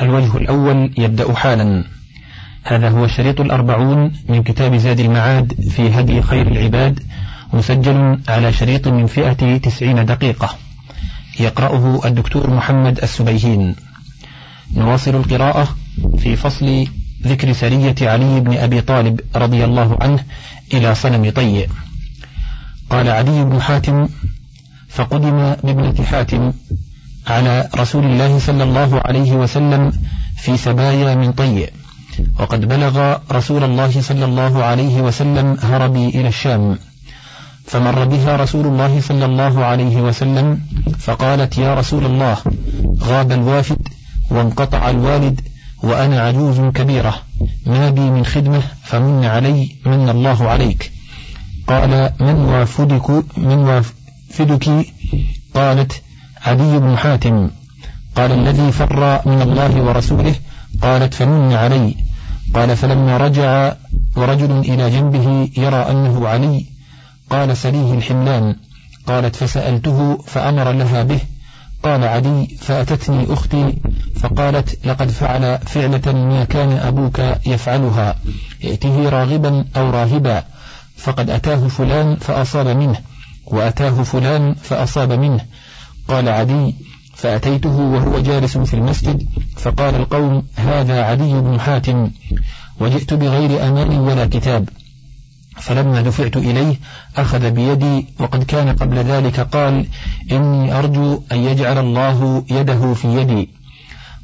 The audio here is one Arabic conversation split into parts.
الوجه الأول يبدأ حالا. هذا هو الشريط الأربعون من كتاب زاد المعاد في هدي خير العباد مسجل على شريط من فئة تسعين دقيقة. يقرأه الدكتور محمد السبيهين. نواصل القراءة في فصل ذكر سرية علي بن أبي طالب رضي الله عنه إلى صنم طي قال علي بن حاتم فقدم بابنة حاتم على رسول الله صلى الله عليه وسلم في سبايا من طي وقد بلغ رسول الله صلى الله عليه وسلم هربي إلى الشام. فمر بها رسول الله صلى الله عليه وسلم فقالت يا رسول الله غاب الوافد وانقطع الوالد وأنا عجوز كبيرة. ما بي من خدمة فمن علي من الله عليك. قال من وافدك من وافدك؟ قالت عدي بن حاتم قال الذي فر من الله ورسوله قالت فمن علي؟ قال فلما رجع ورجل إلى جنبه يرى أنه علي. قال سليه الحملان قالت فسألته فأمر لها به. قال عدي فأتتني أختي فقالت لقد فعل فعلة ما كان أبوك يفعلها يأتيه راغبا أو راهبا فقد أتاه فلان فأصاب منه وأتاه فلان فأصاب منه. قال عدي فأتيته وهو جالس في المسجد فقال القوم هذا عدي بن حاتم وجئت بغير أمان ولا كتاب. فلما دفعت إليه أخذ بيدي وقد كان قبل ذلك قال إني أرجو أن يجعل الله يده في يدي.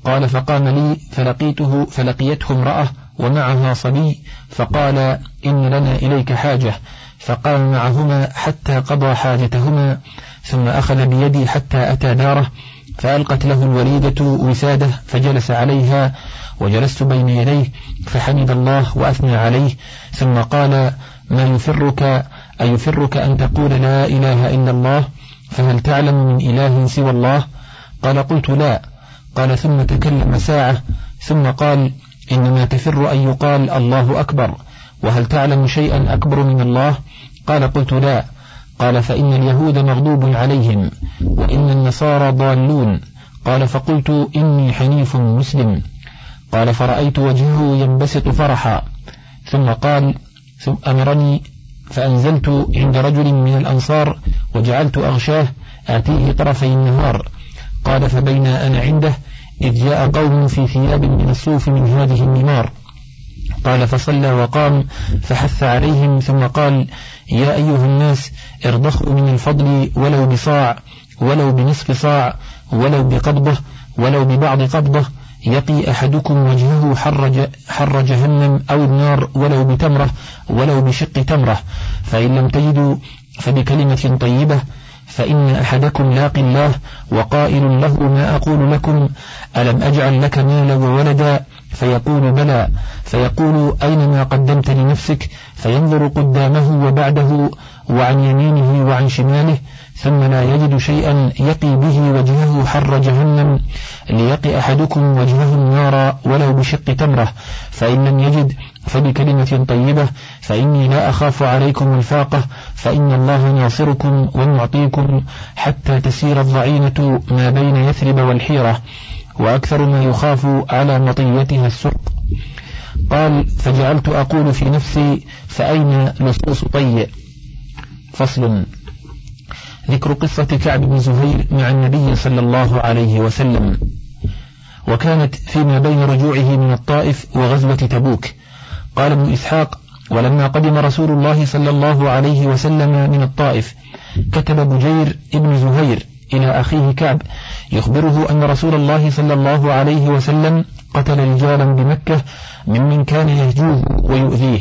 قال فقام لي فلقيته فلقيته امرأة ومعها صبي فقال إن لنا إليك حاجة. فقام معهما حتى قضى حاجتهما ثم أخذ بيدي حتى أتى داره فألقت له الوليدة وسادة فجلس عليها وجلست بين يديه فحمد الله وأثنى عليه ثم قال ما يفرك أيفرك أن تقول لا إله إلا الله؟ فهل تعلم من إله سوى الله؟ قال قلت لا. قال ثم تكلم ساعة ثم قال إنما تفر أن يقال الله أكبر وهل تعلم شيئا أكبر من الله؟ قال قلت لا. قال فإن اليهود مغضوب عليهم وإن النصارى ضالون. قال فقلت إني حنيف مسلم. قال فرأيت وجهه ينبسط فرحا. ثم قال ثم أمرني فأنزلت عند رجل من الأنصار وجعلت أغشاه آتيه طرفي النهار. قال فبين أنا عنده إذ جاء قوم في ثياب من الصوف من هذه النمار. قال فصلى وقام فحث عليهم ثم قال يا أيها الناس ارضخوا من الفضل ولو بصاع ولو بنصف صاع ولو بقبضة ولو ببعض قبضة يقي أحدكم وجهه حر, حر جهنم أو النار ولو بتمرة ولو بشق تمرة فإن لم تجدوا فبكلمة طيبة فإن أحدكم لاقي الله وقائل له ما أقول لكم ألم أجعل لك مالا وولدا فيقول بلى. فيقول أين ما قدمت لنفسك؟ فينظر قدامه وبعده وعن يمينه وعن شماله ثم لا يجد شيئا يقي به وجهه حر جهنم. ليقي أحدكم وجهه النار ولو بشق تمرة. فإن لم يجد فبكلمة طيبة. فإني لا أخاف عليكم الفاقة. فإن الله ناصركم ومعطيكم حتى تسير الضعينة ما بين يثرب والحيرة. وأكثر ما يخاف على مطيتها السرق. قال فجعلت أقول في نفسي فأين لصوص طيء؟ فصل. ذكر قصة كعب بن زهير مع النبي صلى الله عليه وسلم. وكانت فيما بين رجوعه من الطائف وغزوة تبوك. قال ابن إسحاق ولما قدم رسول الله صلى الله عليه وسلم من الطائف كتب بجير ابن زهير إلى أخيه كعب. يخبره أن رسول الله صلى الله عليه وسلم قتل رجالا بمكة ممن كان يهجوه ويؤذيه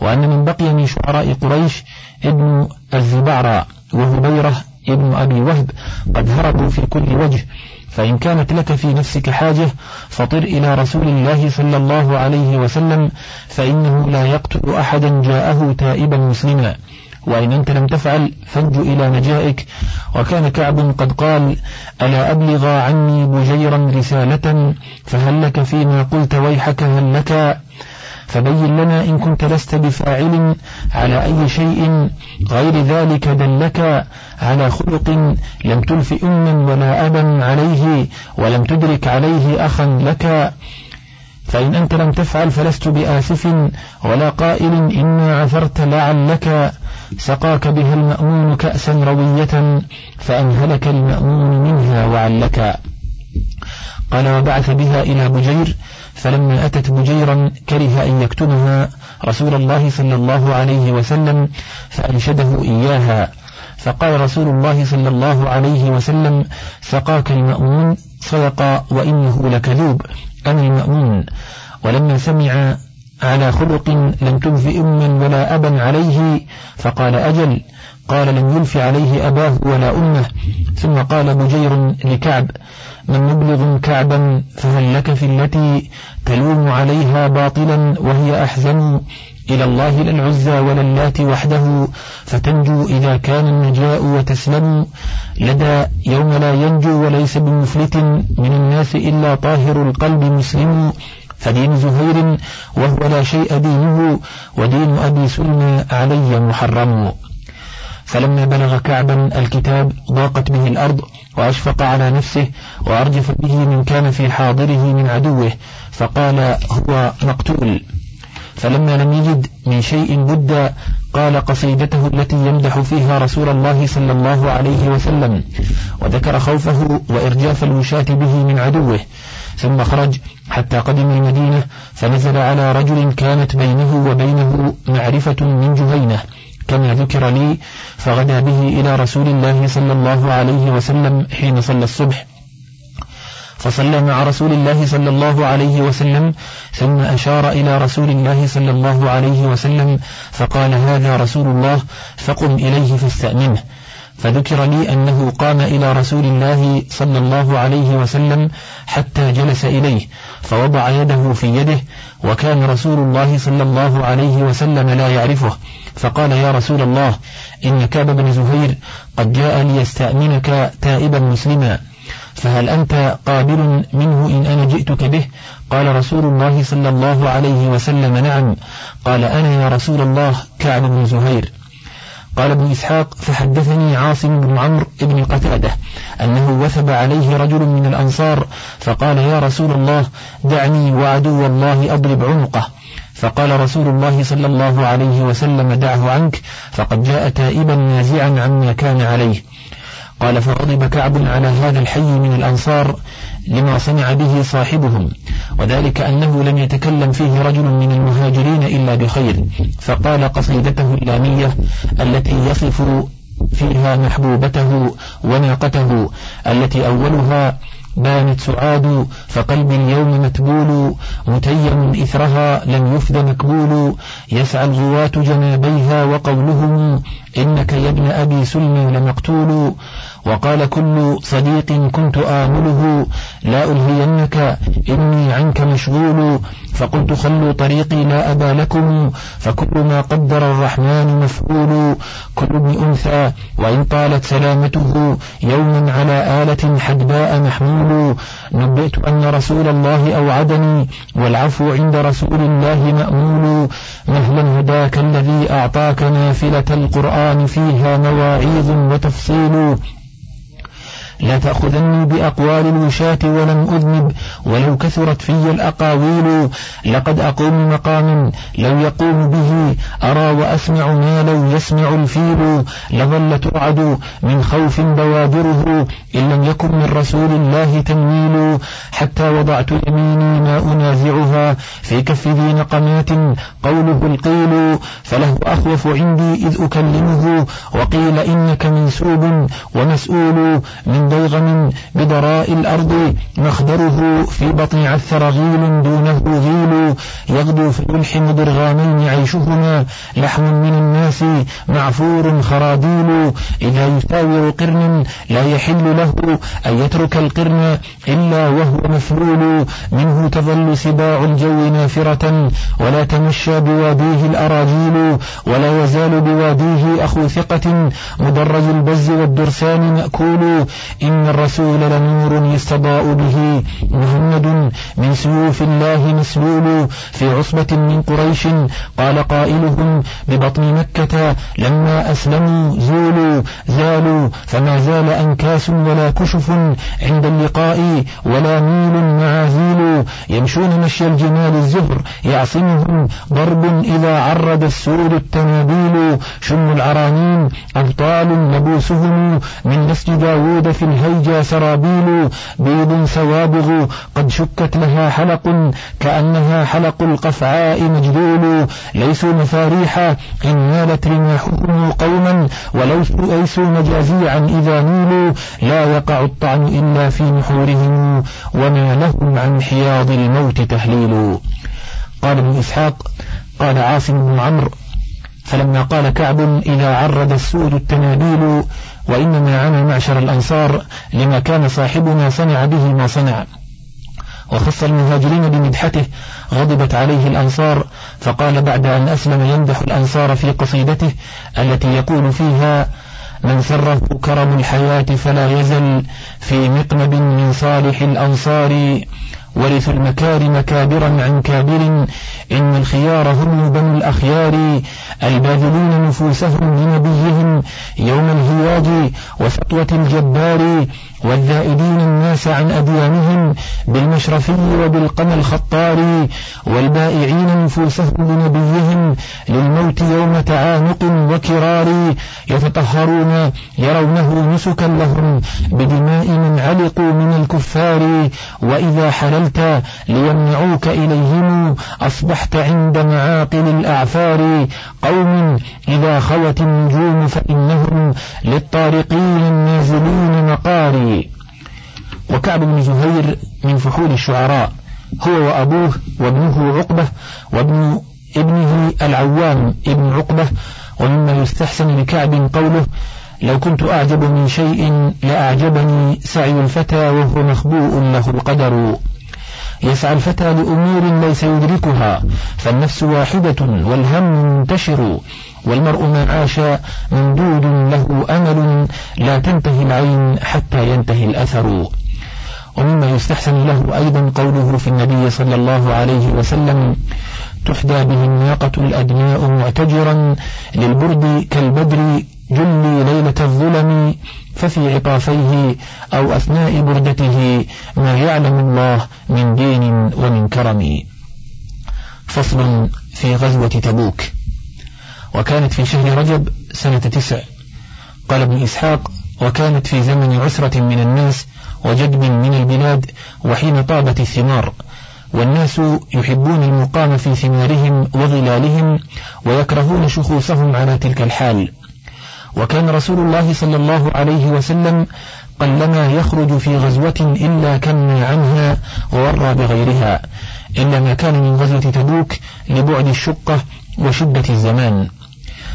وأن من بقي من شعراء قريش ابن الزبعرى وهبيرة ابن أبي وهب قد هربوا في كل وجه. فإن كانت لك في نفسك حاجة فطر إلى رسول الله صلى الله عليه وسلم فإنه لا يقتل أحدا جاءه تائبا مسلما. وإن أنت لم تفعل فانج إلى نجائك وكان كعب قد قال ألا أبلغ عني بجيرا رسالة؟ فهل لك فيما قلت ويحك هل لك؟ فبين لنا إن كنت لست بفاعل على أي شيء غير ذلك دلك على خلق لم تلف أما ولا أبا عليه ولم تدرك عليه أخا لك. فإن أنت لم تفعل فلست بآسف ولا قائل إنا عثرت لعلك سقاك بها المأمون كأسا روية فأنهلك المأمون منها وعلك. قال وبعث بها إلى بجير فلما أتت بجيرا كره أن يكتمها رسول الله صلى الله عليه وسلم فأنشده إياها. فقال رسول الله صلى الله عليه وسلم سقاك المأمون صدق وإنه لكذوب. أنا المأمون ولما سمع على خلق لم تنف أما ولا أبا عليه فقال أجل قال لم يلف عليه أباه ولا أمه. ثم قال بجير لكعب من مبلغ كعبا فهل لك في التي تلوم عليها باطلا وهي أحزن؟ إلى الله لا العزى ولا اللات وحده فتنجو إذا كان النجاء وتسلم. لدى يوم لا ينجو وليس بمفلت من الناس إلا طاهر القلب مسلم. فدين زهير وهو لا شيء دينه ودين أبي سلمى علي محرم. فلما بلغ كعبا الكتاب ضاقت به الأرض وأشفق على نفسه وأرجف به من كان في حاضره من عدوه فقال هو مقتول. فلما لم يجد من شيء بد قال قصيدته التي يمدح فيها رسول الله صلى الله عليه وسلم وذكر خوفه وإرجاف الوشاة به من عدوه ثم خرج حتى قدم المدينة فنزل على رجل كانت بينه وبينه معرفة من جهينة كما ذكر لي فغدا به إلى رسول الله صلى الله عليه وسلم حين صلى الصبح فصلى مع رسول الله صلى الله عليه وسلم ثم أشار إلى رسول الله صلى الله عليه وسلم فقال هذا رسول الله فقم إليه فاستأمنه. فذكر لي أنه قام إلى رسول الله صلى الله عليه وسلم حتى جلس إليه فوضع يده في يده وكان رسول الله صلى الله عليه وسلم لا يعرفه فقال يا رسول الله إن كعب بن زهير قد جاء ليستأمنك تائبا مسلما. فهل أنت قابل منه إن أنا جئتك به؟ قال رسول الله صلى الله عليه وسلم نعم. قال أنا يا رسول الله كعب بن زهير. قال ابن إسحاق فحدثني عاصم بن عمرو بن قتادة أنه وثب عليه رجل من الأنصار فقال يا رسول الله دعني وعدو الله أضرب عنقه. فقال رسول الله صلى الله عليه وسلم دعه عنك فقد جاء تائبا نازعا عما كان عليه. قال فغضب كعب على هذا الحي من الأنصار لما صنع به صاحبهم وذلك أنه لم يتكلم فيه رجل من المهاجرين إلا بخير فقال قصيدته اللامية التي يصف فيها محبوبته وناقته التي أولها بانت سعاد فقلبي اليوم متبول متيم إثرها لم يفد مكبول. يسعى الغواة جنابيها وقولهم إنك يا ابن أبي سلم لمقتول. وقال كل صديق كنت آمله لا ألهينك إني عنك مشغول. فقلت خلوا طريقي لا أبا لكم. فكل ما قدر الرحمن مفعول. كل ابن أنثى وإن طالت سلامته يوما على آلة حدباء محمول. نبئت أن رسول الله أوعدني والعفو عند رسول الله مأمول. مهلا هداك الذي أعطاك نافلة القرآن فيها مواعيظ وتفصيل. لا تأخذني بأقوال الوشاة ولم أذنب ولو كثرت في الأقاويل لقد أقوم مقام لو يقوم به أرى وأسمع ما لو يسمع الفيل لظل ترعد من خوف بوادره إن لم يكن من رسول الله تنويل حتى وضعت يميني ما أنازعها في كف ذي نقمات قوله القيل فله أخوف عندي إذ أكلمه وقيل إنك منسوب ومسؤول من ضيغم بدراء الأرض مخدره في بطن عثر غيل دونه غيل يغدو في يلحم ضرغامين عيشهما لحم من الناس معفور خراديل. إذا يساور قرن لا يحل له أن يترك القرن إلا وهو مفلول. منه تظل سباع الجو نافرة ولا تمشى بواديه الأراجيل ولا يزال بواديه أخو ثقة. مدرج البز والدرسان مأكول. إن الرسول لنور يستضاء به. مهند من سيوف الله مسلول في عصبة من قريش. قال قائلهم ببطن مكة لما أسلموا زولوا زالوا فما زال أنكاس ولا كشف عند اللقاء ولا ميل معازيل يمشون مشي الجمال الزهر يعصمهم ضرب إذا عرد السود التنابيل. شم العرانين أبطال لبوسهم من نسج داود في الهيجا سرابيل بيض سوابغ قد شكت لها حلق كأنها حلق القفعاء مجدول ليسوا مفاريح إن نالت رماحهم قوما ولو مجازيعا إذا نيلوا لا يقع الطعن إلا في نحورهم وما لهم عن حياض الموت تهليل. قال ابن إسحاق قال عاصم بن عمرو فلما قال كعب إذا عرد السود التنابيل وإنما عنا معشر الأنصار لما كان صاحبنا صنع به ما صنع. وخص المهاجرين بمدحته غضبت عليه الأنصار فقال بعد أن أسلم يمدح الأنصار في قصيدته التي يقول فيها من سره كرم الحياة فلا يزل في مقنب من صالح الأنصار ورث المكارم كابرا عن كابر إن الخيار هم بنو الأخيار الباذلين نفوسهم لنبيهم يوم الهياج وسطوة الجبار والذائدين الناس عن أديانهم بالمشرفي وبالقمى الخطار والبائعين نفوسهم لنبيهم للموت يوم تعانق وكرار يتطهرون يرونه نسكا لهم بدماء من علقوا من الكفار وإذا حللت ليمنعوك إليهم أصبحت عند معاقل الأعفار. قوم إذا خوت النجوم فإنهم للطارقين النازلين مقاري. وكعب بن زهير من فحول الشعراء هو وأبوه وابنه عقبة وابن ابنه العوام ابن عقبة ومما يستحسن لكعب قوله لو كنت أعجب من شيء لأعجبني سعي الفتى وهو مخبوء له القدر يسعى الفتى لأمور ليس يدركها فالنفس واحدة والهم منتشر والمرء ما عاش ممدود له أمل لا تنتهي العين حتى ينتهي الأثر. ومما يستحسن له أيضا قوله في النبي صلى الله عليه وسلم تحدى به الناقة الأدماء معتجرا للبرد كالبدر جلي ليلة الظلم ففي عطافيه أو أثناء بردته ما يعلم الله من دين ومن كرم. فصل في غزوة تبوك. وكانت في شهر رجب سنة تسع. قال ابن إسحاق وكانت في زمن عسرة من الناس وجدب من البلاد وحين طابت الثمار. والناس يحبون المقام في ثمارهم وظلالهم ويكرهون شخوصهم على تلك الحال. وكان رسول الله صلى الله عليه وسلم قلما يخرج في غزوة إلا كنا عنها وورى بغيرها إلا ما كان من غزوة تبوك لبعد الشقة وشدة الزمان.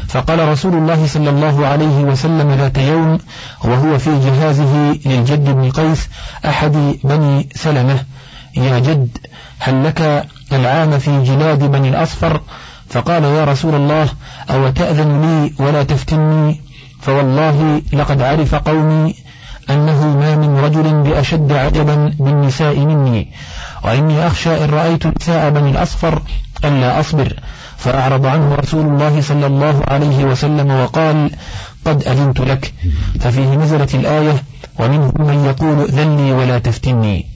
فقال رسول الله صلى الله عليه وسلم ذات يوم وهو في جهازه للجد بن قيس أحد بني سلمة يا جد هل لك العام في جلاد بني الأصفر؟ فقال يا رسول الله أو تأذن لي ولا تفتني؟ فوالله لقد عرف قومي أنه ما من رجل بأشد عجبا بالنساء مني وإني أخشى إن رأيت نساء بني الأصفر ألا أصبر. فأعرض عنه رسول الله صلى الله عليه وسلم وقال قد أذنت لك. ففيه نزلت الآية ومنهم من يقول ذلي ولا تفتني.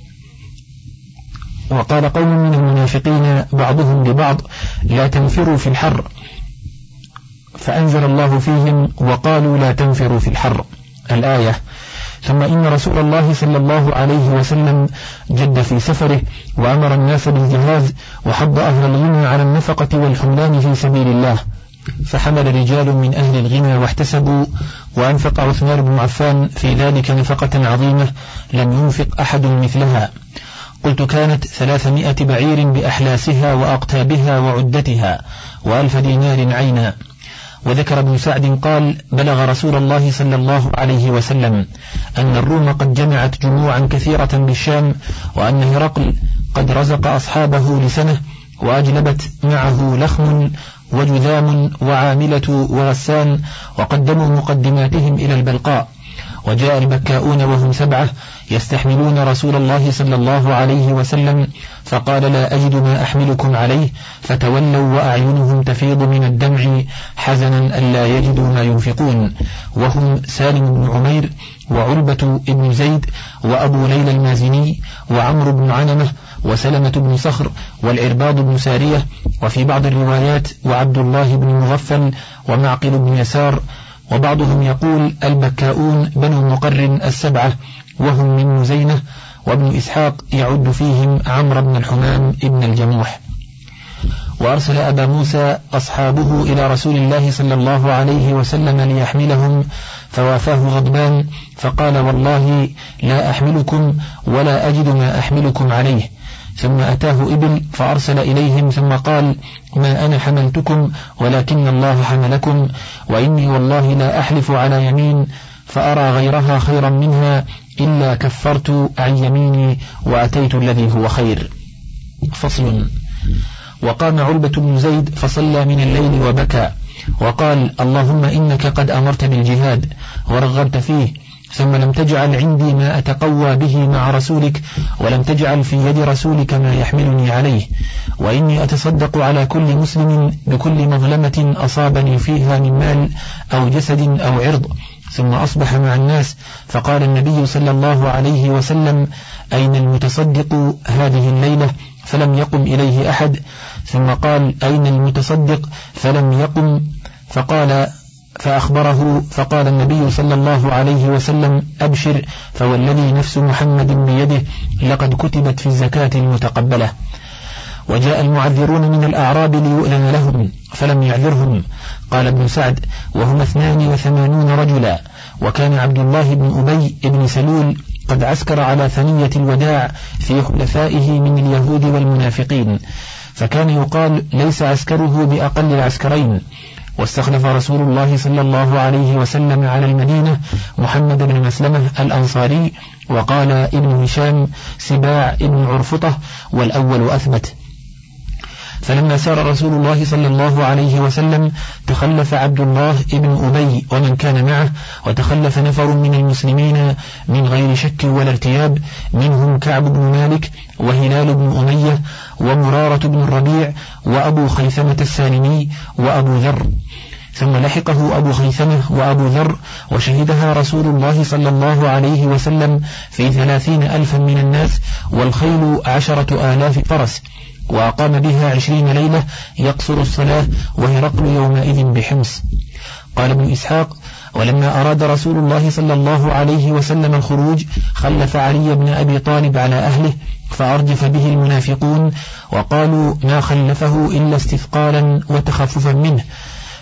وقال قوم من المنافقين بعضهم لبعض لا تنفروا في الحر. فأنزل الله فيهم وقالوا لا تنفروا في الحر. الآية ثم إن رسول الله صلى الله عليه وسلم جد في سفره وأمر الناس بالجهاز وحض أهل الغنى على النفقة والحملان في سبيل الله. فحمل رجال من أهل الغنى واحتسبوا وأنفق عثمان بن عفان في ذلك نفقة عظيمة لم ينفق أحد مثلها. قلت كانت ثلاثمائة بعير بأحلاسها وأقتابها وعدتها وألف دينار عينا. وذكر ابن سعد قال بلغ رسول الله صلى الله عليه وسلم أن الروم قد جمعت جموعا كثيرة بالشام وأن هرقل قد رزق أصحابه لسنة وأجلبت معه لخم وجذام وعاملة وغسان وقدموا مقدماتهم إلى البلقاء. وجاء البكاؤون وهم سبعة يستحملون رسول الله صلى الله عليه وسلم فقال لا أجد ما أحملكم عليه فتولوا وأعينهم تفيض من الدمع حزنا ألا يجدوا ما ينفقون. وهم سالم بن عمير وعربة بن زيد وأبو ليلى المازني وعمرو بن عنمة وسلمة بن صخر والعرباض بن سارية وفي بعض الروايات وعبد الله بن مغفل ومعقل بن يسار وبعضهم يقول البكاؤون بنو مقر السبعة وهم من مزينة وابن إسحاق يعد فيهم عمرو بن الحمام ابن الجموح. وأرسل أبا موسى أصحابه إلى رسول الله صلى الله عليه وسلم ليحملهم فوافاه غضبان فقال والله لا أحملكم ولا أجد ما أحملكم عليه. ثم أتاه إبل فأرسل إليهم ثم قال ما أنا حملتكم ولكن الله حملكم وإني والله لا أحلف على يمين فأرى غيرها خيرا منها إلا كفرت عن يميني وأتيت الذي هو خير. فصل. وقام علبة بن زيد فصلى من الليل وبكى وقال اللهم إنك قد أمرت بالجهاد ورغبت فيه ثم لم تجعل عندي ما أتقوى به مع رسولك ولم تجعل في يد رسولك ما يحملني عليه. وإني أتصدق على كل مسلم بكل مظلمة أصابني فيها من مال أو جسد أو عرض. ثم أصبح مع الناس. فقال النبي صلى الله عليه وسلم أين المتصدق هذه الليلة؟ فلم يقم إليه أحد. ثم قال أين المتصدق؟ فلم يقم. فقال فأخبره فقال النبي صلى الله عليه وسلم أبشر فوالذي نفس محمد بيده لقد كتبت في الزكاة المتقبلة. وجاء المعذرون من الأعراب ليؤذن لهم فلم يعذرهم. قال ابن سعد وهم اثنان وثمانون رجلا. وكان عبد الله بن أبي بن سلول قد عسكر على ثنية الوداع في خلفائه من اليهود والمنافقين. فكان يقال ليس عسكره بأقل العسكرين. واستخلف رسول الله صلى الله عليه وسلم على المدينة محمد بن مسلمة الأنصاري وقال ابن هشام سباع ابن عرفطة والأول أثبت. فلما سار رسول الله صلى الله عليه وسلم تخلف عبد الله ابن أبي ومن كان معه وتخلف نفر من المسلمين من غير شك ولا ارتياب منهم كعب بن مالك وهلال بن أمية ومرارة بن الربيع وأبو خيثمة السالمي وأبو ذر. ثم لحقه أبو خيثمة وأبو ذر وشهدها رسول الله صلى الله عليه وسلم في ثلاثين ألفا من الناس والخيل عشرة آلاف فرس. وأقام بها عشرين ليلة يقصر الصلاة وهرقل يومئذ بحمص. قال ابن إسحاق ولما أراد رسول الله صلى الله عليه وسلم الخروج خلف علي بن أبي طالب على أهله فأرجف به المنافقون وقالوا ما خلفه إلا استثقالا وتخففا منه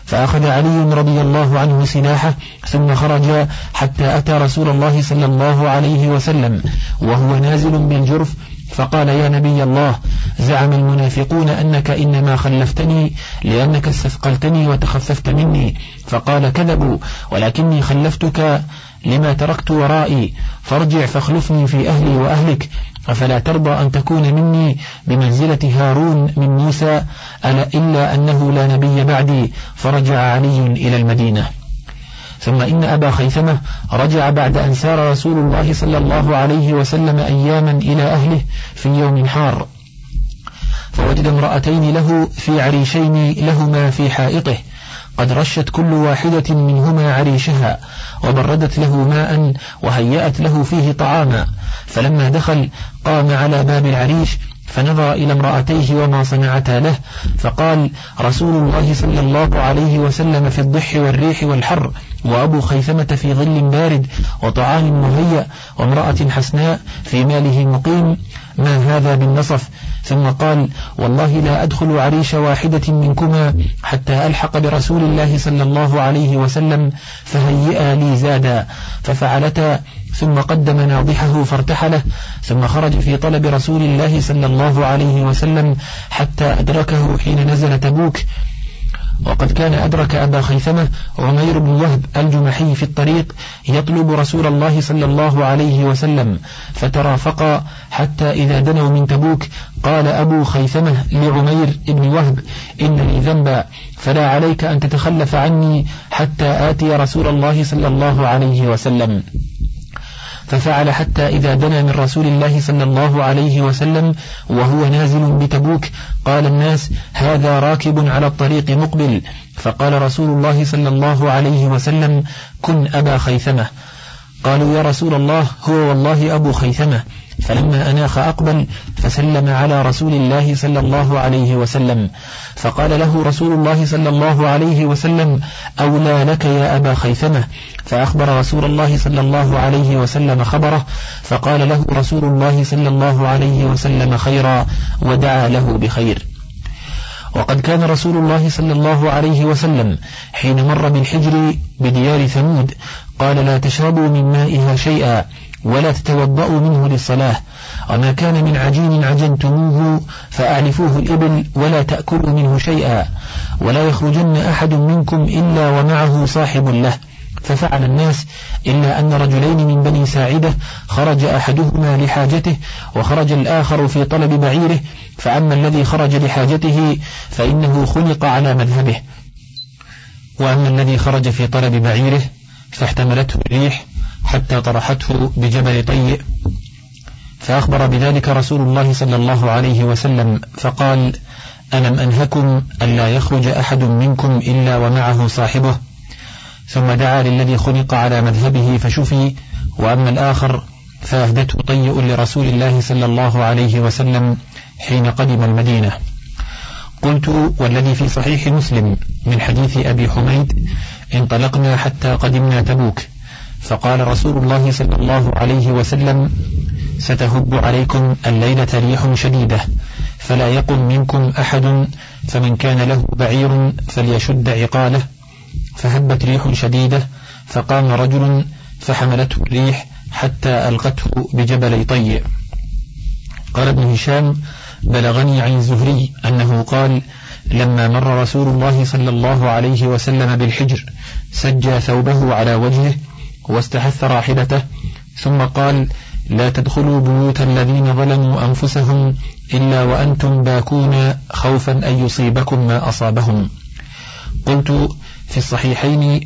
فأخذ علي رضي الله عنه سلاحه ثم خرج حتى أتى رسول الله صلى الله عليه وسلم وهو نازل بالجرف فقال يا نبي الله زعم المنافقون أنك إنما خلفتني لأنك استثقلتني وتخففت مني. فقال كذبوا ولكني خلفتك لما تركت ورائي. فارجع فاخلفني في أهلي وأهلك. أفلا ترضى أن تكون مني بمنزلة هارون من موسى ألا إلا أنه لا نبي بعدي. فرجع علي إلى المدينة. ثم إن أبا خيثمة رجع بعد أن سار رسول الله صلى الله عليه وسلم أياما إلى أهله في يوم حار. فوجد امرأتين له في عريشين لهما في حائطه. قد رشت كل واحدة منهما عريشها وبردت له ماء وهيأت له فيه طعاما. فلما دخل قام على باب العريش فنظر إلى امرأتيه وما صنعتا له فقال رسول الله صلى الله عليه وسلم في الضح والريح والحر. وأبو خيثمة في ظل بارد وطعام مهيأ وامرأة حسناء في ماله مقيم ما هذا بالنصف؟ ثم قال والله لا أدخل عريش واحدة منكما حتى ألحق برسول الله صلى الله عليه وسلم فهيئا لي زادا. ففعلتا ثم قدم ناضحه فارتحله ثم خرج في طلب رسول الله صلى الله عليه وسلم حتى أدركه حين نزل تبوك. وقد كان أدرك أبا خيثمة عمير بن وهب الجمحي في الطريق يطلب رسول الله صلى الله عليه وسلم فترافقا حتى إذا دنوا من تبوك قال أبو خيثمة لعمير بن وهب إن لي ذنبا فلا عليك أن تتخلف عني حتى آتي رسول الله صلى الله عليه وسلم. ففعل حتى إذا دنا من رسول الله صلى الله عليه وسلم وهو نازل بتبوك قال الناس هذا راكب على الطريق مقبل. فقال رسول الله صلى الله عليه وسلم كن أبا خيثمة. قالوا يا رسول الله هو والله أبو خيثمة. فلما أناخ أقبل فسلم على رسول الله صلى الله عليه وسلم. فقال له رسول الله صلى الله عليه وسلم أولى لك يا أبا خيثمة؟ فأخبر رسول الله صلى الله عليه وسلم خبره فقال له رسول الله صلى الله عليه وسلم خيرا ودعا له بخير. وقد كان رسول الله صلى الله عليه وسلم حين مر بالحجر بديار ثمود قال لا تشربوا من مائها شيئا ولا تتوضأوا منه للصلاة. وما كان من عجين عجنتموه فأعلفوه الإبل ولا تأكلوا منه شيئا. ولا يخرجن أحد منكم إلا ومعه صاحب له. ففعل الناس إلا أن رجلين من بني ساعدة خرج أحدهما لحاجته وخرج الآخر في طلب بعيره. فأما الذي خرج لحاجته فإنه خلق على مذهبه. وأما الذي خرج في طلب بعيره فاحتملته الريح حتى طرحته بجبل طيء. فأخبر بذلك رسول الله صلى الله عليه وسلم فقال ألم أنهكم ألا يخرج أحد منكم إلا ومعه صاحبه؟ ثم دعا للذي خلق على مذهبه فشفي وأما الآخر فأهدته طيء لرسول الله صلى الله عليه وسلم حين قدم المدينة. والذي في صحيح مسلم من حديث أبي حميد انطلقنا حتى قدمنا تبوك فقال رسول الله صلى الله عليه وسلم ستهب عليكم الليلة ريح شديدة فلا يقم منكم أحد فمن كان له بعير فليشد عقاله. فهبت ريح شديدة فقام رجل فحملته الريح حتى ألقته بجبل طيء. قال ابن هشام بلغني عن الزهري أنه قال لما مر رسول الله صلى الله عليه وسلم بالحجر سجى ثوبه على وجهه واستحث راحلته ثم قال لا تدخلوا بيوت الذين ظلموا أنفسهم إلا وأنتم باكون خوفا أن يصيبكم ما أصابهم قلت في الصحيحين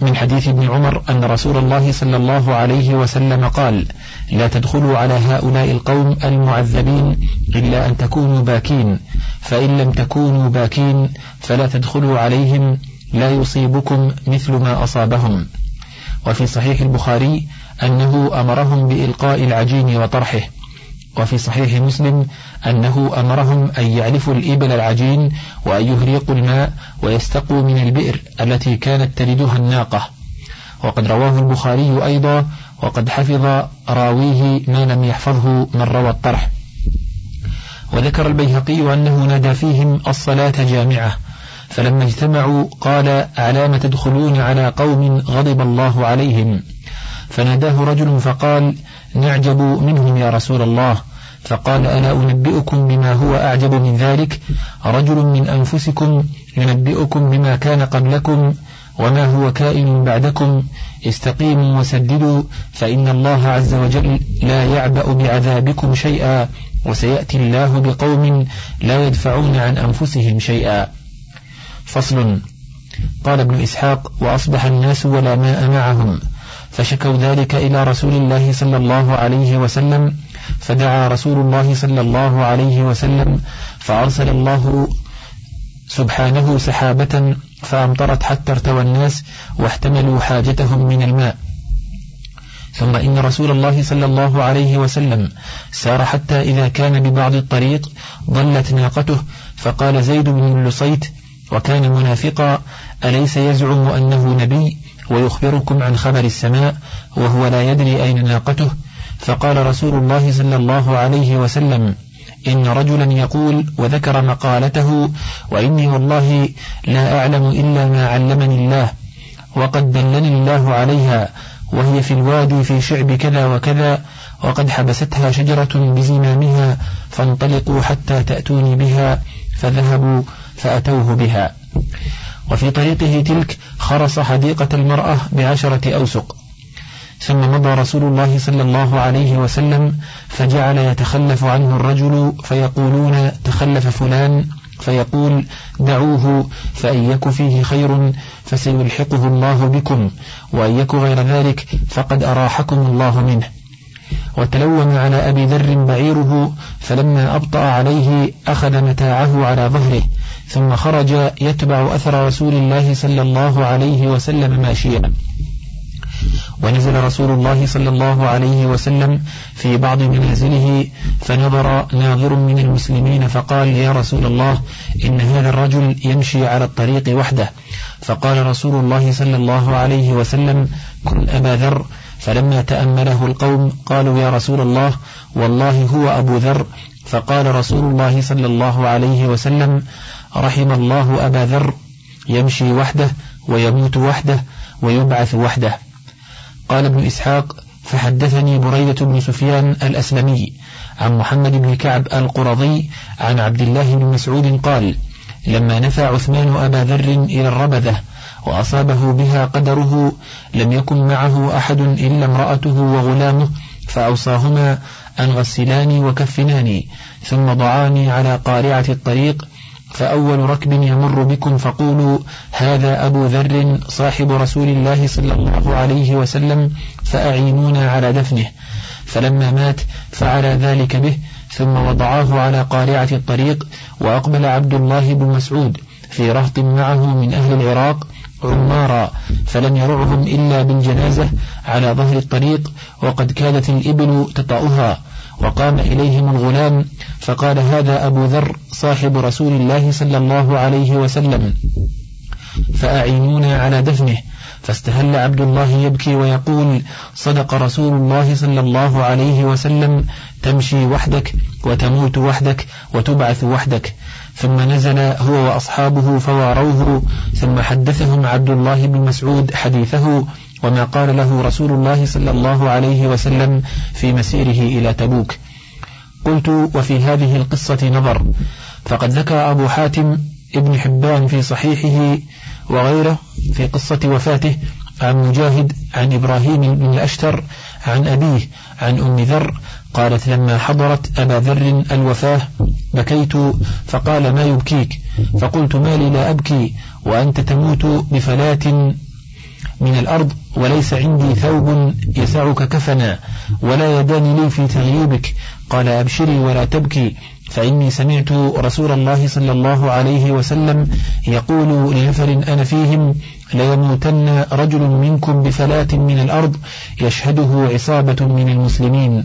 من حديث ابن عمر أن رسول الله صلى الله عليه وسلم قال لا تدخلوا على هؤلاء القوم المعذبين إلا أن تكونوا باكين فإن لم تكونوا باكين فلا تدخلوا عليهم لا يصيبكم مثل ما أصابهم. وفي صحيح البخاري أنه أمرهم بإلقاء العجين وطرحه وفي صحيح مسلم أنه أمرهم أن يعلفوا الإبل العجين وأن يهريقوا الماء ويستقوا من البئر التي كانت تلدها الناقة. وقد رواه البخاري أيضا وقد حفظ راويه ما لم يحفظه من روى الطرح. وذكر البيهقي أنه نادى فيهم الصلاة جامعة فلما اجتمعوا قال علام تدخلون على قوم غضب الله عليهم فناداه رجل فقال نعجب منهم يا رسول الله فقال ألا أنبئكم بما هو أعجب من ذلك؟ رجل من أنفسكم ينبئكم بما كان قبلكم وما هو كائن بعدكم. استقيموا وسددوا فإن الله عز وجل لا يعبأ بعذابكم شيئا وسيأتي الله بقوم لا يدفعون عن أنفسهم شيئا. فصل. قال ابن إسحاق وأصبح الناس ولا ماء معهم فشكوا ذلك إلى رسول الله صلى الله عليه وسلم فدعا رسول الله صلى الله عليه وسلم فأرسل الله سبحانه سحابة فأمطرت حتى ارتوى الناس واحتملوا حاجتهم من الماء. ثم إن رسول الله صلى الله عليه وسلم سار حتى إذا كان ببعض الطريق ضلت ناقته فقال زيد بن اللصيت وكان منافقا أليس يزعم أنه نبي ويخبركم عن خبر السماء وهو لا يدري أين ناقته؟ فقال رسول الله صلى الله عليه وسلم إن رجلا يقول وذكر مقالته وإني والله لا أعلم إلا ما علمني الله وقد دلني الله عليها وهي في الوادي في شعب كذا وكذا وقد حبستها شجرة بزمامها فانطلقوا حتى تأتوني بها فذهبوا فأتوه بها. وفي طريقه تلك خرص حديقة المرأة بعشرة أوسق. ثم مضى رسول الله صلى الله عليه وسلم فجعل يتخلف عنه الرجل فيقولون تخلف فلان فيقول دعوه فإن يك فيه خير فسيلحقه الله بكم وإن يك غير ذلك فقد أراحكم الله منه. وتلوم على أبي ذر بعيره فلما أبطأ عليه أخذ متاعه على ظهره ثم خرج يتبع أثر رسول الله صلى الله عليه وسلم ماشيا. ونزل رسول الله صلى الله عليه وسلم في بعض منازله فنظر ناظر من المسلمين فقال يا رسول الله إن هذا الرجل يمشي على الطريق وحده. فقال رسول الله صلى الله عليه وسلم كن أبا ذر. فلما تأمله القوم قالوا يا رسول الله والله هو أبو ذر. فقال رسول الله صلى الله عليه وسلم رحم الله أبا ذر. يمشي وحده ويموت وحده ويبعث وحده. قال ابن إسحاق فحدثني بريدة بن سفيان الأسلمي عن محمد بن كعب القرظي عن عبد الله بن مسعود قال لما نفى عثمان أبا ذر إلى الربذة وأصابه بها قدره لم يكن معه أحد إلا امرأته وغلامه فأوصاهما أن غسلاني وكفناني ثم ضعاني على قارعة الطريق فأول ركب يمر بكم فقولوا هذا أبو ذر صاحب رسول الله صلى الله عليه وسلم فأعينونا على دفنه. فلما مات فعل ذلك به ثم وضعاه على قارعة الطريق وأقبل عبد الله بن مسعود في رهط معه من أهل العراق عمارا فلم يرعهم إلا بالجنازة على ظهر الطريق وقد كادت الإبل تطأها. وقام إليهم الغلام فقال هذا أبو ذر صاحب رسول الله صلى الله عليه وسلم. فأعينونا على دفنه. فاستهل عبد الله يبكي ويقول صدق رسول الله صلى الله عليه وسلم تمشي وحدك وتموت وحدك وتبعث وحدك. ثم نزل هو وأصحابه فواروه ثم حدثهم عبد الله بن مسعود حديثه وما قال له رسول الله صلى الله عليه وسلم في مسيره إلى تبوك. قلت وفي هذه القصة نظر. فقد ذكر أبو حاتم ابن حبان في صحيحه وغيره في قصة وفاته عن مجاهد عن إبراهيم بن الأشتر عن أبيه عن أم ذر. قالت لما حضرت أبا ذر الوفاة بكيت فقال ما يبكيك؟ فقلت ما لي لا أبكي وأنت تموت بفلاة من الأرض وليس عندي ثوب يسعك كفنا ولا يدان لي في تغييبك قال أبشري ولا تبكي فإني سمعت رسول الله صلى الله عليه وسلم يقول لنفر أنا فيهم ليموتن رجل منكم بفلاة من الأرض يشهده عصابة من المسلمين.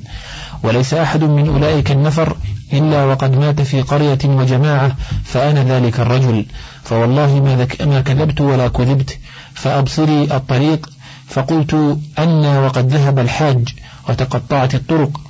وليس أحد من أولئك النفر إلا وقد مات في قرية وجماعة فأنا ذلك الرجل. فوالله ما, ما كذبت ولا كذبت. فأبصري الطريق فقلت أنا وقد ذهب الحاج وتقطعت الطرق.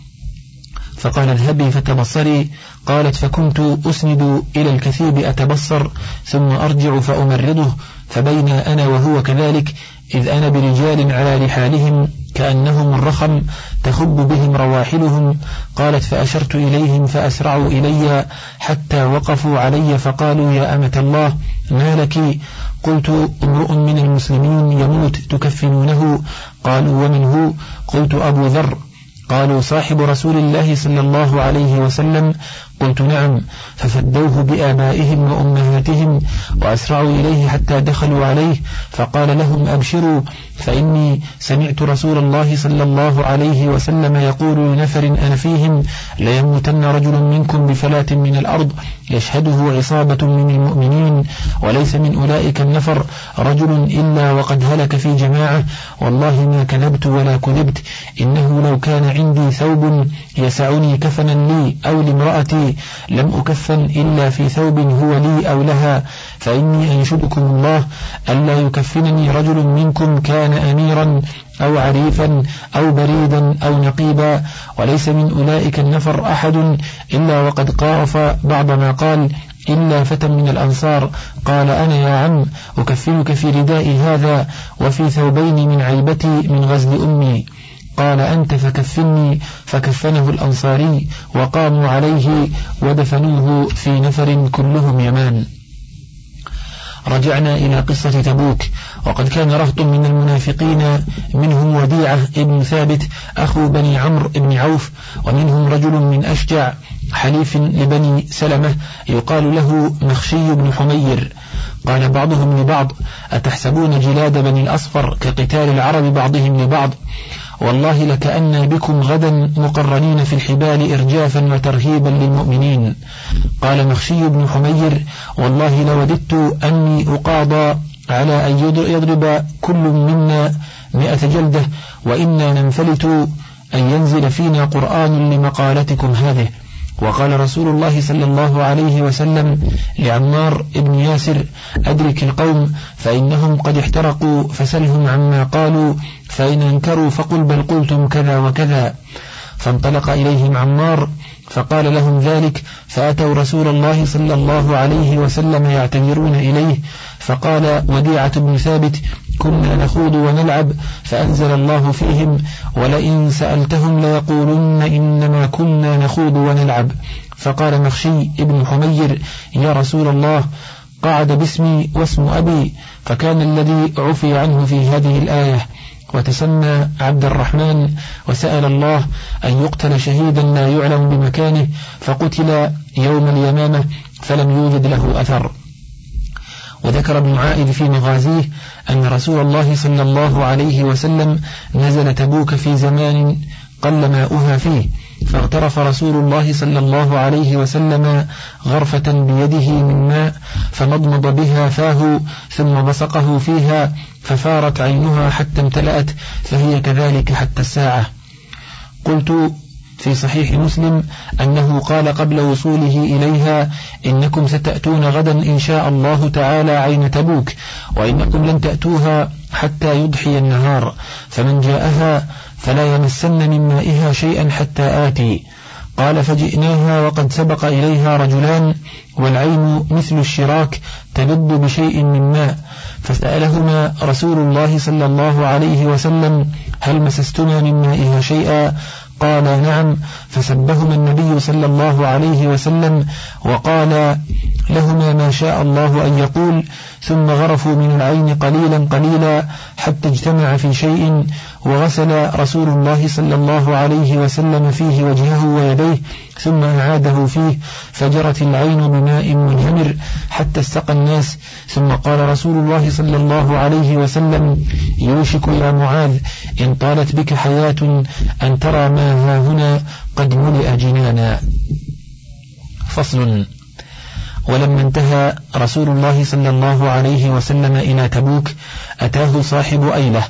فقال اذهبي فتبصري. قالت فكنت أسند إلى الكثيب أتبصر ثم أرجع فأمرضه فبين أنا وهو كذلك إذ أنا برجال على رحالهم كأنهم الرخم تخب بهم رواحلهم. قالت فأشرت إليهم فأسرعوا إلي حتى وقفوا علي فقالوا يا أمة الله ما لك قلت امرؤ من المسلمين يموت تكفنونه؟ قالوا ومن هو قلت أبو ذر. قالوا صاحب رسول الله صلى الله عليه وسلم قلت نعم ففدوه بآبائهم وأمهاتهم وأسرعوا إليه حتى دخلوا عليه فقال لهم أبشروا فإني سمعت رسول الله صلى الله عليه وسلم يقول لنفر أنا فيهم ليموتن رجل منكم بفلاة من الأرض يشهده عصابة من المؤمنين وليس من أولئك النفر رجل إلا وقد هلك في جماعة والله ما كذبت ولا كذبت إنه لو كان عندي ثوب يسعني كفنا لي أو لامرأتي لم أكفن إلا في ثوب هو لي أو لها فإني أنشدكم الله ألا يكفنني رجل منكم كان أميرا أو عريفا أو بريدا أو نقيبا وليس من أولئك النفر أحد إلا وقد قارف بعض ما قال إلا فتى من الأنصار قال أنا يا عم أكفنك في ردائي هذا وفي ثوبين من عيبتي من غزل أمي. قال أنت فكفني فكفنه الأنصاري وقاموا عليه ودفنوه في نفر كلهم يمان. رجعنا إلى قصة تبوك وقد كان رهط من المنافقين منهم وديعة ابن ثابت أخو بني عمرو بن عوف ومنهم رجل من أشجع حليف لبني سلمة يقال له مخشي بن حمير. قال بعضهم لبعض أتحسبون جلاد بني الأصفر كقتال العرب بعضهم لبعض؟ والله لكأن بكم غدا مقرنين في الحبال إرجافا وترهيبا للمؤمنين. قال مخشي بن حمير والله لوددت أني أقاضى على أن يضرب كل منا مئة جلدة وإنا ننفلت أن ينزل فينا قرآن لمقالتكم هذه. وقال رسول الله صلى الله عليه وسلم لعمار بن ياسر أدرك القوم فإنهم قد احترقوا فسلهم عما قالوا فإن أنكروا فقل بل قلتم كذا وكذا. فانطلق إليهم عمار فقال لهم ذلك فأتوا رسول الله صلى الله عليه وسلم يعتذرون إليه فقال وديعة بن ثابت كنا نخوض ونلعب فأنزل الله فيهم ولئن سألتهم ليقولن إنما كنا نخوض ونلعب. فقال مخشي ابن حمير يا رسول الله قعد باسمي واسم أبي فكان الذي عفي عنه في هذه الآية. وتسمى عبد الرحمن وسأل الله أن يقتل شهيدا لا يعلم بمكانه فقتل يوم اليمامة فلم يوجد له أثر. وذكر ابن عائد في مغازيه أن رسول الله صلى الله عليه وسلم نزل تبوك في زمان قل ماؤها فيه فاغترف رسول الله صلى الله عليه وسلم غرفة بيده من ماء فمضمض بها فاه ثم بصقه فيها ففارت عينها حتى امتلأت فهي كذلك حتى الساعة. قلت في صحيح مسلم أنه قال قبل وصوله إليها إنكم ستأتون غدا إن شاء الله تعالى عين تبوك وإنكم لن تأتوها حتى يضحي النهار فمن جاءها فلا يمسن من مائها شيئا حتى آتي. قال فجئناها وقد سبق إليها رجلان والعين مثل الشراك تلد بشيء من ماء. فسألهما رسول الله صلى الله عليه وسلم هل مسستنا من مائها شيئا؟ قال نعم فسبهما النبي صلى الله عليه وسلم وقال لهما ما شاء الله أن يقول ثم غرفوا من العين قليلا قليلا حتى اجتمع في شيء وغسل رسول الله صلى الله عليه وسلم فيه وجهه ويديه. ثم أعاده فيه فجرت العين بماء منهمر حتى استقى الناس. ثم قال رسول الله صلى الله عليه وسلم يوشك يا معاذ إن طالت بك حياة أن ترى ما ها هنا قد ملئ جنانا. فصل. ولما انتهى رسول الله صلى الله عليه وسلم إلى تبوك أتاه صاحب أيلة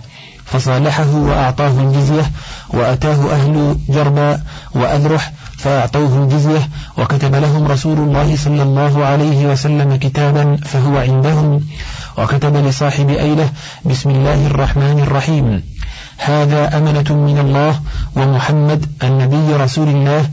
فصالحه وأعطاه الجزية وأتاه أهل جربا وأذرح فأعطوه الجزية وكتب لهم رسول الله صلى الله عليه وسلم كتابا فهو عندهم وكتب لصاحب أيله بسم الله الرحمن الرحيم. هذا أمنة من الله ومحمد النبي رسول الله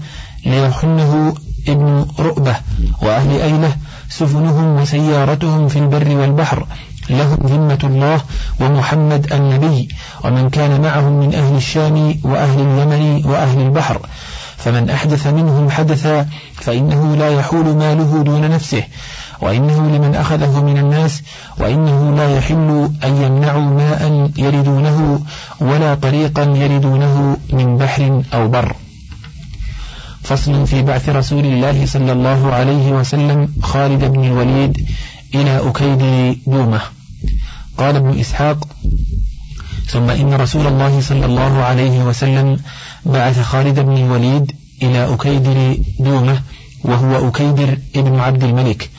ليحنه ابن رؤبة وأهل أيله سفنهم وسيارتهم في البر والبحر. لهم ذمة الله ومحمد النبي ومن كان معهم من أهل الشام وأهل اليمن وأهل البحر. فمن أحدث منهم حدثا فإنه لا يحول ماله دون نفسه وإنه لمن أخذه من الناس وإنه لا يحل أن يمنعوا ماء يردونه ولا طريقا يردونه من بحر أو بر. فصل في بعث رسول الله صلى الله عليه وسلم خالد بن الوليد إلى أكيد دومة. قال ابن إسحاق ثم إن رسول الله صلى الله عليه وسلم بعث خالد بن الوليد إلى أكيدر دومة وهو أكيدر ابن عبد الملك.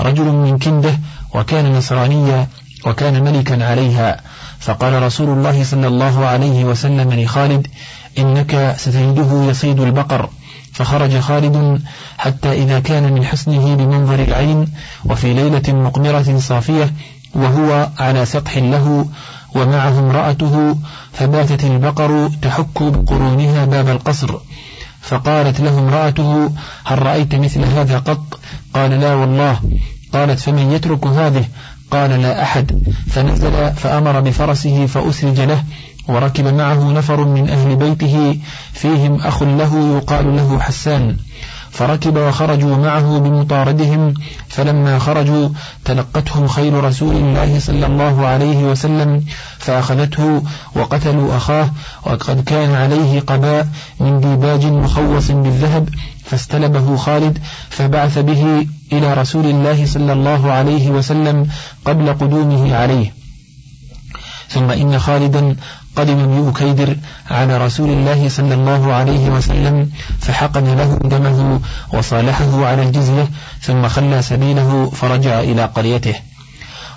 رجل من كنده وكان نصرانيا وكان ملكا عليها. فقال رسول الله صلى الله عليه وسلم لخالد إنك ستجده يصيد البقر. فخرج خالد حتى إذا كان من حسنه بمنظر العين وفي ليلة مقمرة صافية وهو على سطح له ومعه امرأته فباتت البقر تحك بقرونها باب القصر فقالت له امرأته هل رأيت مثل هذا قط؟ قال لا والله. قالت فمن يترك هذه؟ قال لا أحد. فنزل فأمر بفرسه فأسرج له وركب معه نفر من أهل بيته فيهم أخ له يقال له حسان. فركب وخرجوا معه بمطاردهم فلما خرجوا تلقتهم خيل رسول الله صلى الله عليه وسلم فأخذته وقتلوا أخاه وقد كان عليه قباء من ديباج مخوص بالذهب فاستلبه خالد فبعث به إلى رسول الله صلى الله عليه وسلم قبل قدومه عليه. ثم إن خالدا قدم من كيدر على رسول الله صلى الله عليه وسلم فحقن له دمه وصالحه على الجزية ثم خلى سبيله فرجع إلى قريته.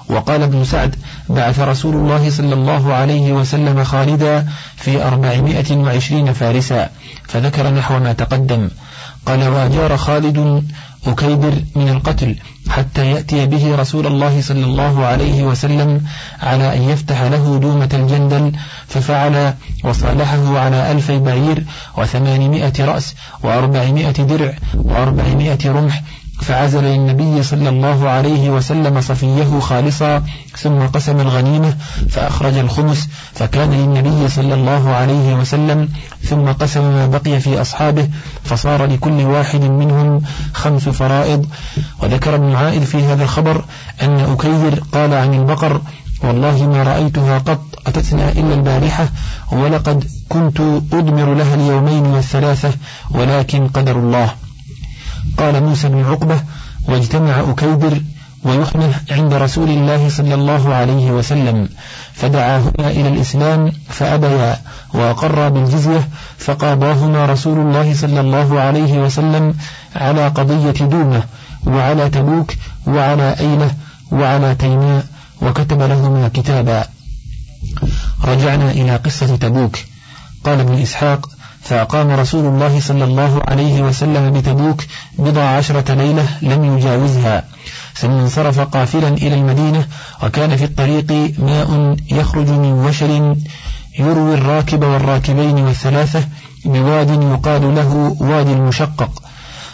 وقال ابن سعد بعث رسول الله صلى الله عليه وسلم خالدا في أربعمائة وعشرين فارسا فذكر نحو ما تقدم. قال وأجار خالد أكيدر من القتل حتى يأتي به رسول الله صلى الله عليه وسلم على أن يفتح له دومة الجندل ففعل وصالحه على ألفي بعير وثمانمائة رأس وأربعمائة درع وأربعمائة رمح فعزل للنبي صلى الله عليه وسلم صفيه خالصا ثم قسم الغنيمة فأخرج الخمس فكان للنبي صلى الله عليه وسلم ثم قسم ما بقي في أصحابه فصار لكل واحد منهم خمس فرائض. وذكر ابن عائد في هذا الخبر أن أكير قال عن البقر والله ما رأيتها قط أتتنا إلا البارحة ولقد كنت أضمر لها اليومين والثلاثة ولكن قدر الله. قال موسى بن عقبة واجتمع أكيدر ويحمل عند رسول الله صلى الله عليه وسلم فدعاهما إلى الإسلام فأبيا وأقرا بالجزية فقاضاهما رسول الله صلى الله عليه وسلم على قضية دومة وعلى تبوك وعلى أيلة وعلى تيماء وكتب لهما كتابا. رجعنا إلى قصة تبوك. قال ابن إسحاق فأقام رسول الله صلى الله عليه وسلم بتبوك بضع عشرة ليلة لم يجاوزها ثم انصرف قافلا إلى المدينة وكان في الطريق ماء يخرج من وشر يروي الراكب والراكبين والثلاثة بواد يقال له وادي المشقق.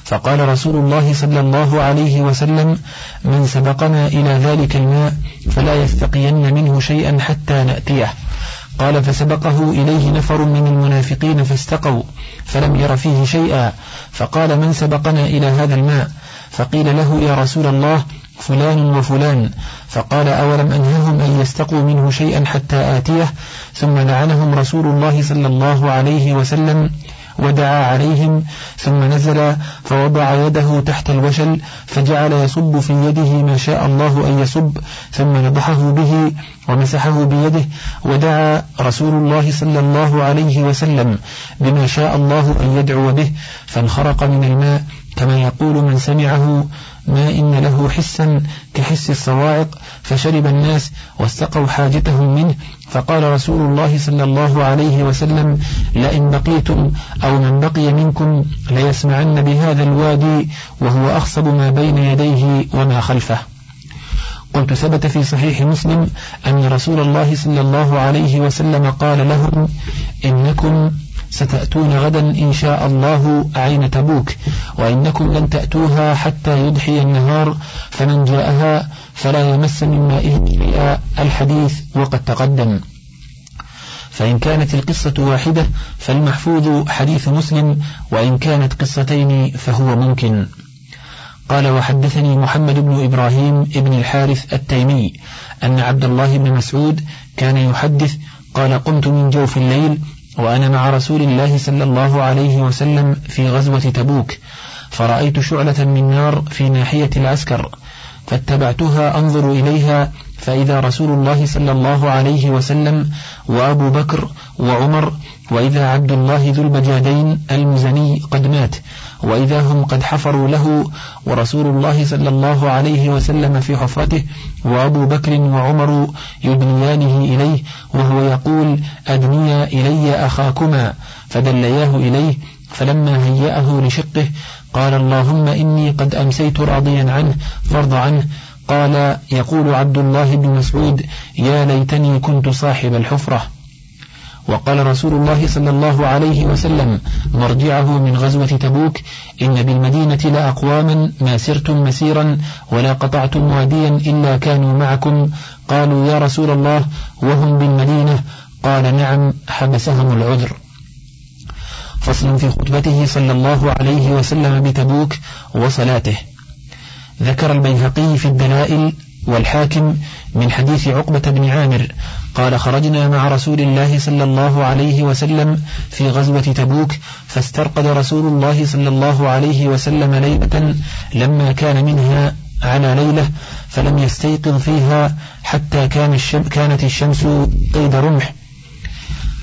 فقال رسول الله صلى الله عليه وسلم من سبقنا إلى ذلك الماء فلا يستقين منه شيئا حتى نأتيه. قال فسبقه إليه نفر من المنافقين فاستقوا فلم ير فيه شيئا. فقال من سبقنا إلى هذا الماء؟ فقيل له يا رسول الله فلان وفلان. فقال أولم أنههم أن يستقوا منه شيئا حتى آتيه؟ ثم لعنهم رسول الله صلى الله عليه وسلم ودعا عليهم ثم نزل فوضع يده تحت الوشل فجعل يصب في يده ما شاء الله أن يصب ثم نضحه به ومسحه بيده ودعا رسول الله صلى الله عليه وسلم بما شاء الله أن يدعو به فانخرق من الماء كما يقول من سمعه ما إن له حسا كحس الصواعق فشرب الناس واستقوا حاجتهم منه. فقال رسول الله صلى الله عليه وسلم لئن بقيتم أو من بقي منكم ليسمعن بهذا الوادي وهو أخصب ما بين يديه وما خلفه. قلت ثبت في صحيح مسلم أن رسول الله صلى الله عليه وسلم قال لهم إنكم ستأتون غدا إن شاء الله عين تبوك. وإنكم لن تأتوها حتى يضحي النهار فمن جاءها فلا يمس من مائه الحديث وقد تقدم. فإن كانت القصة واحدة فالمحفوظ حديث مسلم وإن كانت قصتين فهو ممكن. قال وحدثني محمد بن إبراهيم بن الحارث التيمي أن عبد الله بن مسعود كان يحدث قال قمت من جوف الليل وأنا مع رسول الله صلى الله عليه وسلم في غزوة تبوك فرأيت شعلة من نار في ناحية العسكر فاتبعتها أنظر إليها فإذا رسول الله صلى الله عليه وسلم وأبو بكر وعمر وإذا عبد الله ذو البجادين المزني قد مات وإذا هم قد حفروا له ورسول الله صلى الله عليه وسلم في حفرته وأبو بكر وعمر يدنيانه إليه وهو يقول أدنيا إلي أخاكما فدلياه إليه فلما هيأه لشقه قال اللهم إني قد أمسيت راضيا عنه فارض عنه. قال يقول عبد الله بن مسعود يا ليتني كنت صاحب الحفرة. وقال رسول الله صلى الله عليه وسلم مرجعه من غزوة تبوك إن بالمدينة لأقواما ما سرتم مسيرا ولا قطعتم واديا إلا كانوا معكم قالوا يا رسول الله وهم بالمدينة؟ قال نعم حبسهم العذر. فصل في خطبته صلى الله عليه وسلم بتبوك وصلاته. ذكر البيهقي في الدلائل والحاكم من حديث عقبة بن عامر قال خرجنا مع رسول الله صلى الله عليه وسلم في غزوة تبوك فاسترقد رسول الله صلى الله عليه وسلم ليلة لما كان منها على ليلة فلم يستيقظ فيها حتى كان الشم كانت الشمس قيد رمح.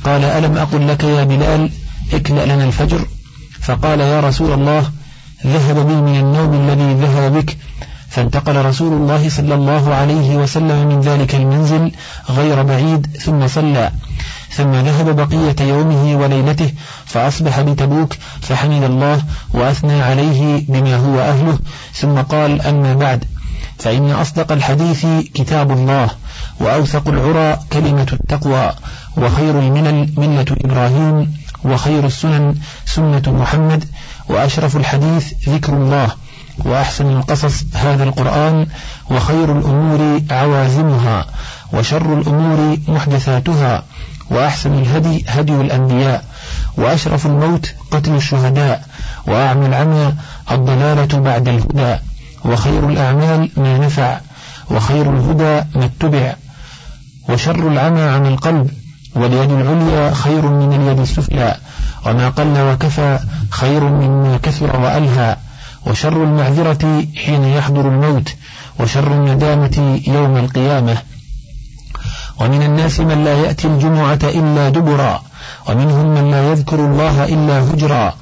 قال ألم أقل لك يا بلال اكلأ لنا الفجر؟ فقال يا رسول الله ذهب بي من النوم الذي ذهب بك. فانتقل رسول الله صلى الله عليه وسلم من ذلك المنزل غير بعيد ثم صلى. ثم ذهب بقية يومه وليلته فأصبح بتبوك فحمد الله وأثنى عليه بما هو أهله. ثم قال أما بعد فإن أصدق الحديث كتاب الله وأوثق العرى كلمة التقوى وخير الملل ملة إبراهيم وخير السنن سنة محمد وأشرف الحديث ذكر الله. وأحسن القصص هذا القرآن وخير الأمور عوازمها وشر الأمور محدثاتها وأحسن الهدي هدي الأنبياء وأشرف الموت قتل الشهداء وأعمى العمى الضلالة بعد الهدى وخير الأعمال ما نفع وخير الهدى ما اتبع وشر العمى عن القلب واليد العليا خير من اليد السفلى وما قل وكفى خير مما كثر وألهى وشر المعذرة حين يحضر الموت وشر الندامة يوم القيامة. ومن الناس من لا يأتي الجمعة إلا دبرا ومنهم من لا يذكر الله إلا هجرا.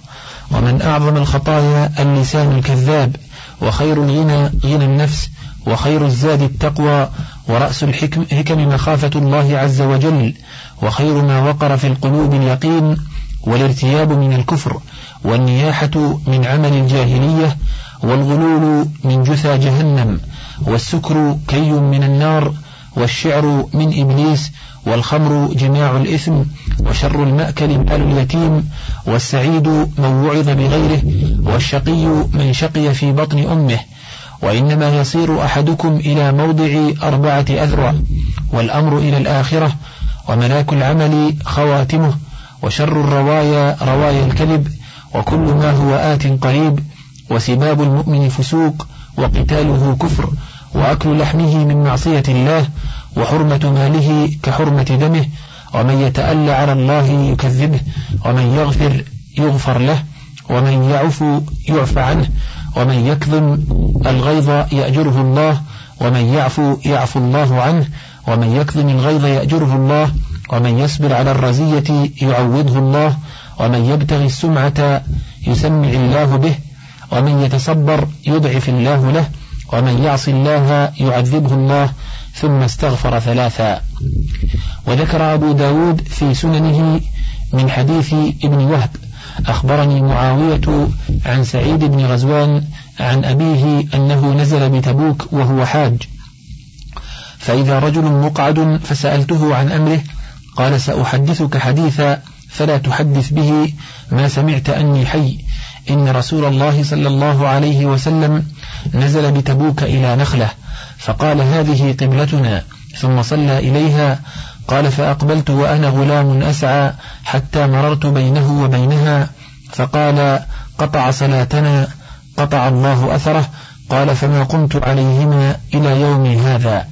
ومن أعظم الخطايا اللسان الكذاب وخير الغنى غنى النفس وخير الزاد التقوى ورأس الحكم حكم مخافة الله عز وجل وخير ما وقر في القلوب اليقين. والارتياب من الكفر والنياحة من عمل الجاهلية والغلول من جثى جهنم والسكر كي من النار والشعر من إبليس والخمر جماع الإثم وشر المأكل مال اليتيم والسعيد من وعظ بغيره والشقي من شقي في بطن أمه وإنما يصير أحدكم إلى موضع أربعة أذرع والأمر إلى الآخرة وملاك العمل خواتمه وشر الروايا روايا الكذب وكل ما هو آت قريب وسباب المؤمن فسوق وقتاله كفر وأكل لحمه من معصية الله وحرمة ماله كحرمة دمه ومن يتألى على الله يكذبه ومن يغفر يغفر له ومن يعف يعفى عنه ومن يكظم الغيظ يأجره الله ومن يعفو يعفو الله عنه ومن يكظم الغيظ يأجره الله ومن يصبر على الرزية يعوضه الله ومن يبتغي السمعة يسمع الله به ومن يتصبر يضعف الله له ومن يعص الله يعذبه الله ثم استغفر ثلاثا. وذكر أبو داود في سننه من حديث ابن وهب أخبرني معاوية عن سعيد بن غزوان عن أبيه أنه نزل بتبوك وهو حاج. فإذا رجل مقعد فسألته عن أمره قال سأحدثك حديثا فلا تحدث به ما سمعت أني حي. إن رسول الله صلى الله عليه وسلم نزل بتبوك إلى نخلة. فقال هذه قبلتنا. ثم صلى إليها. قال فأقبلت وأنا غلام أسعى حتى مررت بينه وبينها. فقال قطع صلاتنا قطع الله أثره. قال فما قمت عليهما إلى يومي هذا.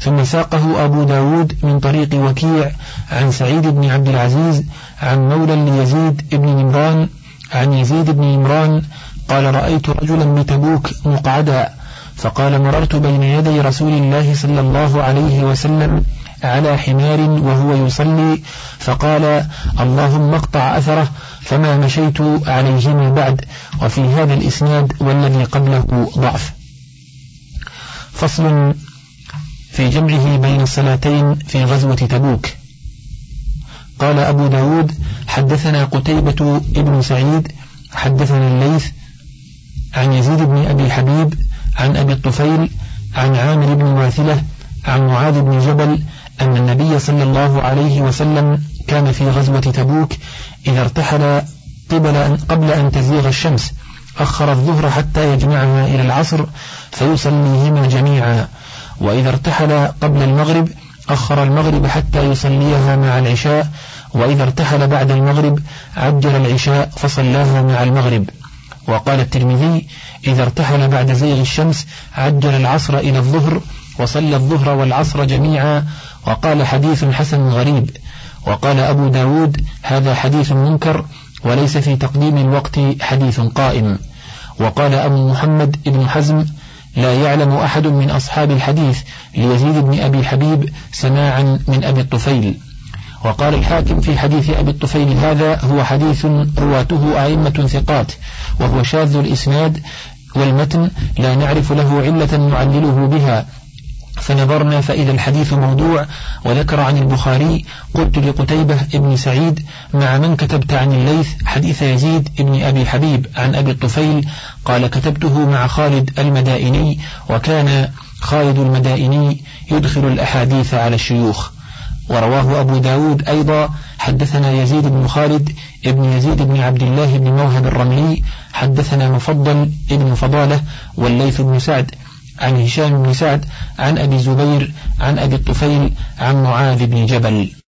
ثم ساقه أبو داود من طريق وكيع عن سعيد بن عبد العزيز عن مولى ليزيد بن نمران عن يزيد بن نمران قال رأيت رجلا بتبوك مقعدا فقال مررت بين يدي رسول الله صلى الله عليه وسلم على حمار وهو يصلي فقال اللهم اقطع أثره فما مشيت عليهما بعد وفي هذا الإسناد والذي قبله ضعف. فصل في جمعه بين الصلاتين في غزوة تبوك. قال أبو داود حدثنا قتيبة ابن سعيد حدثنا الليث عن يزيد بن أبي حبيب عن أبي الطفيل عن عامر بن واثلة عن معاذ بن جبل أن النبي صلى الله عليه وسلم كان في غزوة تبوك إذا ارتحل قبل أن قبل أن تزيغ الشمس أخر الظهر حتى يجمعها إلى العصر فيصليهما جميعا. وإذا ارتحل قبل المغرب أخر المغرب حتى يصليها مع العشاء وإذا ارتحل بعد المغرب عجل العشاء فصلاها مع المغرب. وقال الترمذي إذا ارتحل بعد زيغ الشمس عجل العصر إلى الظهر وصلى الظهر والعصر جميعا. وقال حديث حسن غريب. وقال أبو داود هذا حديث منكر وليس في تقديم الوقت حديث قائم. وقال أبو محمد بن حزم لا يعلم أحد من أصحاب الحديث ليزيد بن أبي حبيب سماعا من أبي الطفيل. وقال الحاكم في حديث أبي الطفيل هذا هو حديث رواته أئمة ثقات وهو شاذ الإسناد والمتن لا نعرف له علة نعلله بها فنظرنا فإذا الحديث موضوع وذكر عن البخاري قلت لقتيبة ابن سعيد مع من كتبت عن الليث حديث يزيد ابن أبي حبيب عن أبي الطفيل؟ قال كتبته مع خالد المدائني وكان خالد المدائني يدخل الأحاديث على الشيوخ. ورواه أبو داود أيضا حدثنا يزيد بن خالد ابن يزيد بن عبد الله بن موهب الرملي حدثنا مفضل ابن فضالة والليث بن سعد. عن هشام بن سعد عن أبي زبير عن أبي الطفيل عن معاذ بن جبل.